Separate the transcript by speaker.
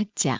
Speaker 1: 타짜